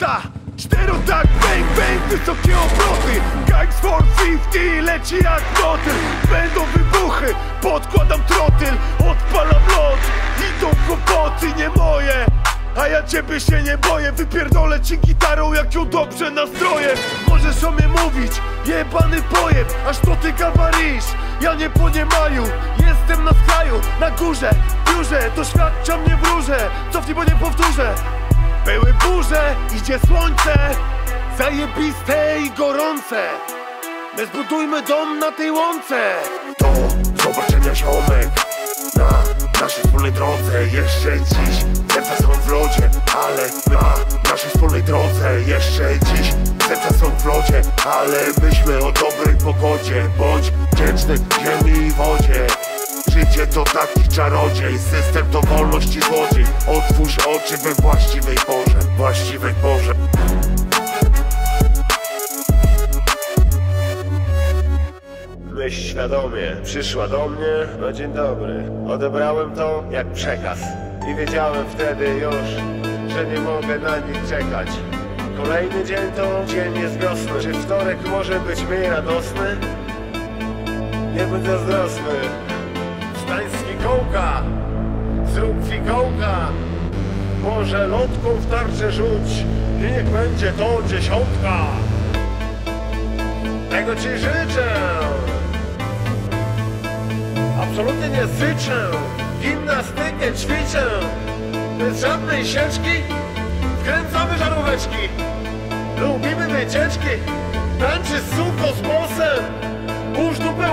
Ta, czterotak, bang, bang, wysokie obroty. Gangs for 50 leci jak motyl. Będą wybuchy, podkładam trotyl. Odpalam lot, idą kłopoty, nie moje. A ja ciebie się nie boję, wypierdolę ci gitarą jak ją dobrze nastroję. Możesz o mnie mówić, jebany pojeb, aż to ty gawarisz. Ja nie poniemaju, jestem na skraju, na górze, biurze. Doświadcza mnie wróże, cofnij bo nie powtórzę Były burze, idzie słońce. Zajebiste i gorące. My zbudujmy dom na tej łące. Do zobaczenia ziomek. Na naszej wspólnej drodze. Jeszcze dziś serca są w lodzie Ale na naszej wspólnej drodze. Jeszcze dziś serca są w lodzie Ale myślmy o dobrej pogodzie. Bądź wdzięczny ziemi i wodzie Życie to taki czarodziej System to wolność i złodziej Otwórz oczy we właściwej porze Właściwej porze Myśl świadomie, przyszła do mnie, no dzień dobry. Odebrałem to jak przekaz i wiedziałem wtedy już, że nie mogę na nich czekać. Kolejny dzień to dzień jest wiosny. Czy wtorek może być mniej radosny? Nie bądź zazdrosny. Z fikołka, zrób fikołka. Może lotką w tarczę rzuć i niech będzie to dziesiątka. Tego ci życzę! Absolutnie nie syczę! Gimnastykę ćwiczę! Bez żadnej sieczki wkręcamy żaróweczki! Lubimy wycieczki! Tańczy z suko z bosem! Uż dupę